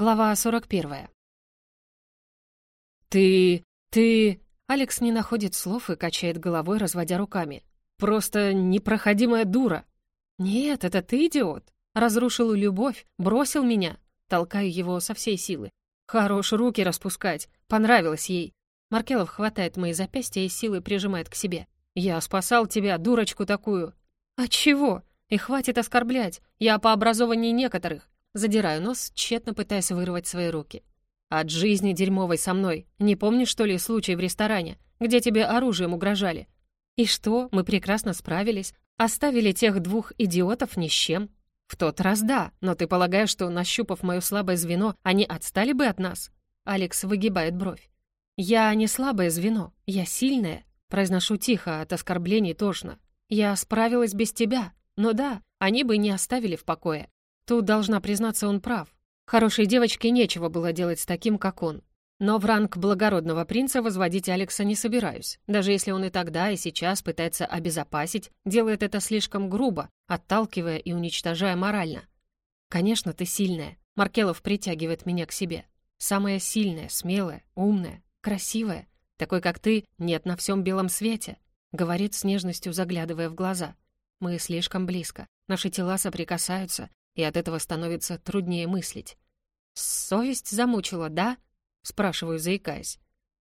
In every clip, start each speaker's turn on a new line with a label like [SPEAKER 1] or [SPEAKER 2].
[SPEAKER 1] Глава 41. «Ты... ты...» Алекс не находит слов и качает головой, разводя руками. «Просто непроходимая дура!» «Нет, это ты идиот! Разрушил любовь, бросил меня!» Толкаю его со всей силы. «Хорош руки распускать! Понравилось ей!» Маркелов хватает мои запястья и силой прижимает к себе. «Я спасал тебя, дурочку такую!» «От чего? И хватит оскорблять! Я по образованию некоторых! Задираю нос, тщетно пытаясь вырвать свои руки. «От жизни дерьмовой со мной. Не помнишь, что ли, случай в ресторане, где тебе оружием угрожали? И что, мы прекрасно справились, оставили тех двух идиотов ни с чем? В тот раз да, но ты полагаешь, что, нащупав мое слабое звено, они отстали бы от нас?» Алекс выгибает бровь. «Я не слабое звено, я сильная», произношу тихо, от оскорблений тошно. «Я справилась без тебя, но да, они бы не оставили в покое. Тут, должна признаться, он прав. Хорошей девочке нечего было делать с таким, как он. Но в ранг благородного принца возводить Алекса не собираюсь. Даже если он и тогда, и сейчас пытается обезопасить, делает это слишком грубо, отталкивая и уничтожая морально. «Конечно, ты сильная». Маркелов притягивает меня к себе. «Самая сильная, смелая, умная, красивая. Такой, как ты, нет на всем белом свете», — говорит с нежностью, заглядывая в глаза. «Мы слишком близко. Наши тела соприкасаются, и от этого становится труднее мыслить. «Совесть замучила, да?» — спрашиваю, заикаясь.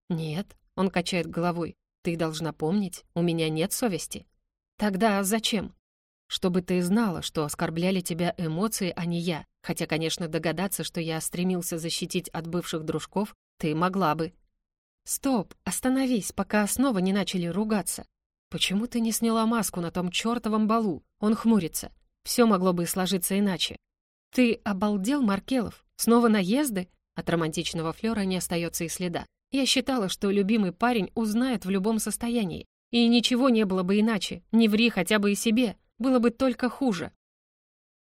[SPEAKER 1] «Нет», — он качает головой. «Ты должна помнить, у меня нет совести». «Тогда зачем?» «Чтобы ты знала, что оскорбляли тебя эмоции, а не я. Хотя, конечно, догадаться, что я стремился защитить от бывших дружков, ты могла бы». «Стоп, остановись, пока снова не начали ругаться. Почему ты не сняла маску на том чертовом балу?» Он хмурится. Все могло бы сложиться иначе. «Ты обалдел, Маркелов? Снова наезды?» От романтичного флера не остается и следа. Я считала, что любимый парень узнает в любом состоянии. И ничего не было бы иначе. Не ври хотя бы и себе. Было бы только хуже.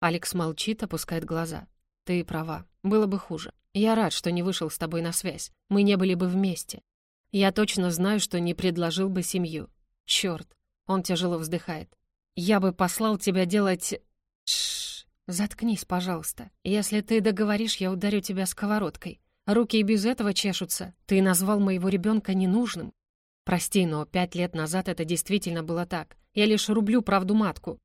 [SPEAKER 1] Алекс молчит, опускает глаза. «Ты права. Было бы хуже. Я рад, что не вышел с тобой на связь. Мы не были бы вместе. Я точно знаю, что не предложил бы семью. Черт!» Он тяжело вздыхает. «Я бы послал тебя делать Тш, заткнись, пожалуйста. Если ты договоришь, я ударю тебя сковородкой. Руки и без этого чешутся. Ты назвал моего ребенка ненужным. Прости, но пять лет назад это действительно было так. Я лишь рублю правду матку.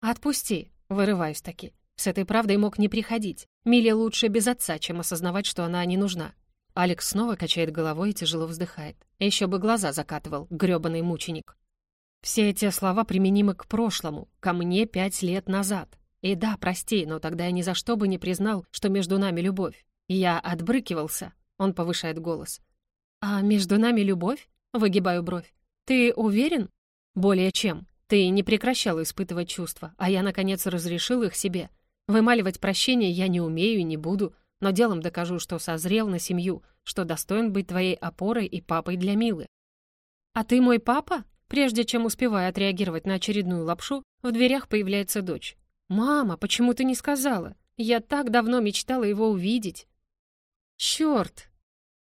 [SPEAKER 1] Отпусти, вырываюсь таки. С этой правдой мог не приходить. Миле лучше без отца, чем осознавать, что она не нужна. Алекс снова качает головой и тяжело вздыхает. Еще бы глаза закатывал, грёбаный мученик. Все эти слова применимы к прошлому, ко мне пять лет назад. И да, прости, но тогда я ни за что бы не признал, что между нами любовь. Я отбрыкивался. Он повышает голос. «А между нами любовь?» Выгибаю бровь. «Ты уверен?» «Более чем. Ты не прекращал испытывать чувства, а я, наконец, разрешил их себе. Вымаливать прощение я не умею и не буду, но делом докажу, что созрел на семью, что достоин быть твоей опорой и папой для Милы». «А ты мой папа?» Прежде чем успевая отреагировать на очередную лапшу, в дверях появляется дочь. «Мама, почему ты не сказала? Я так давно мечтала его увидеть». «Чёрт!»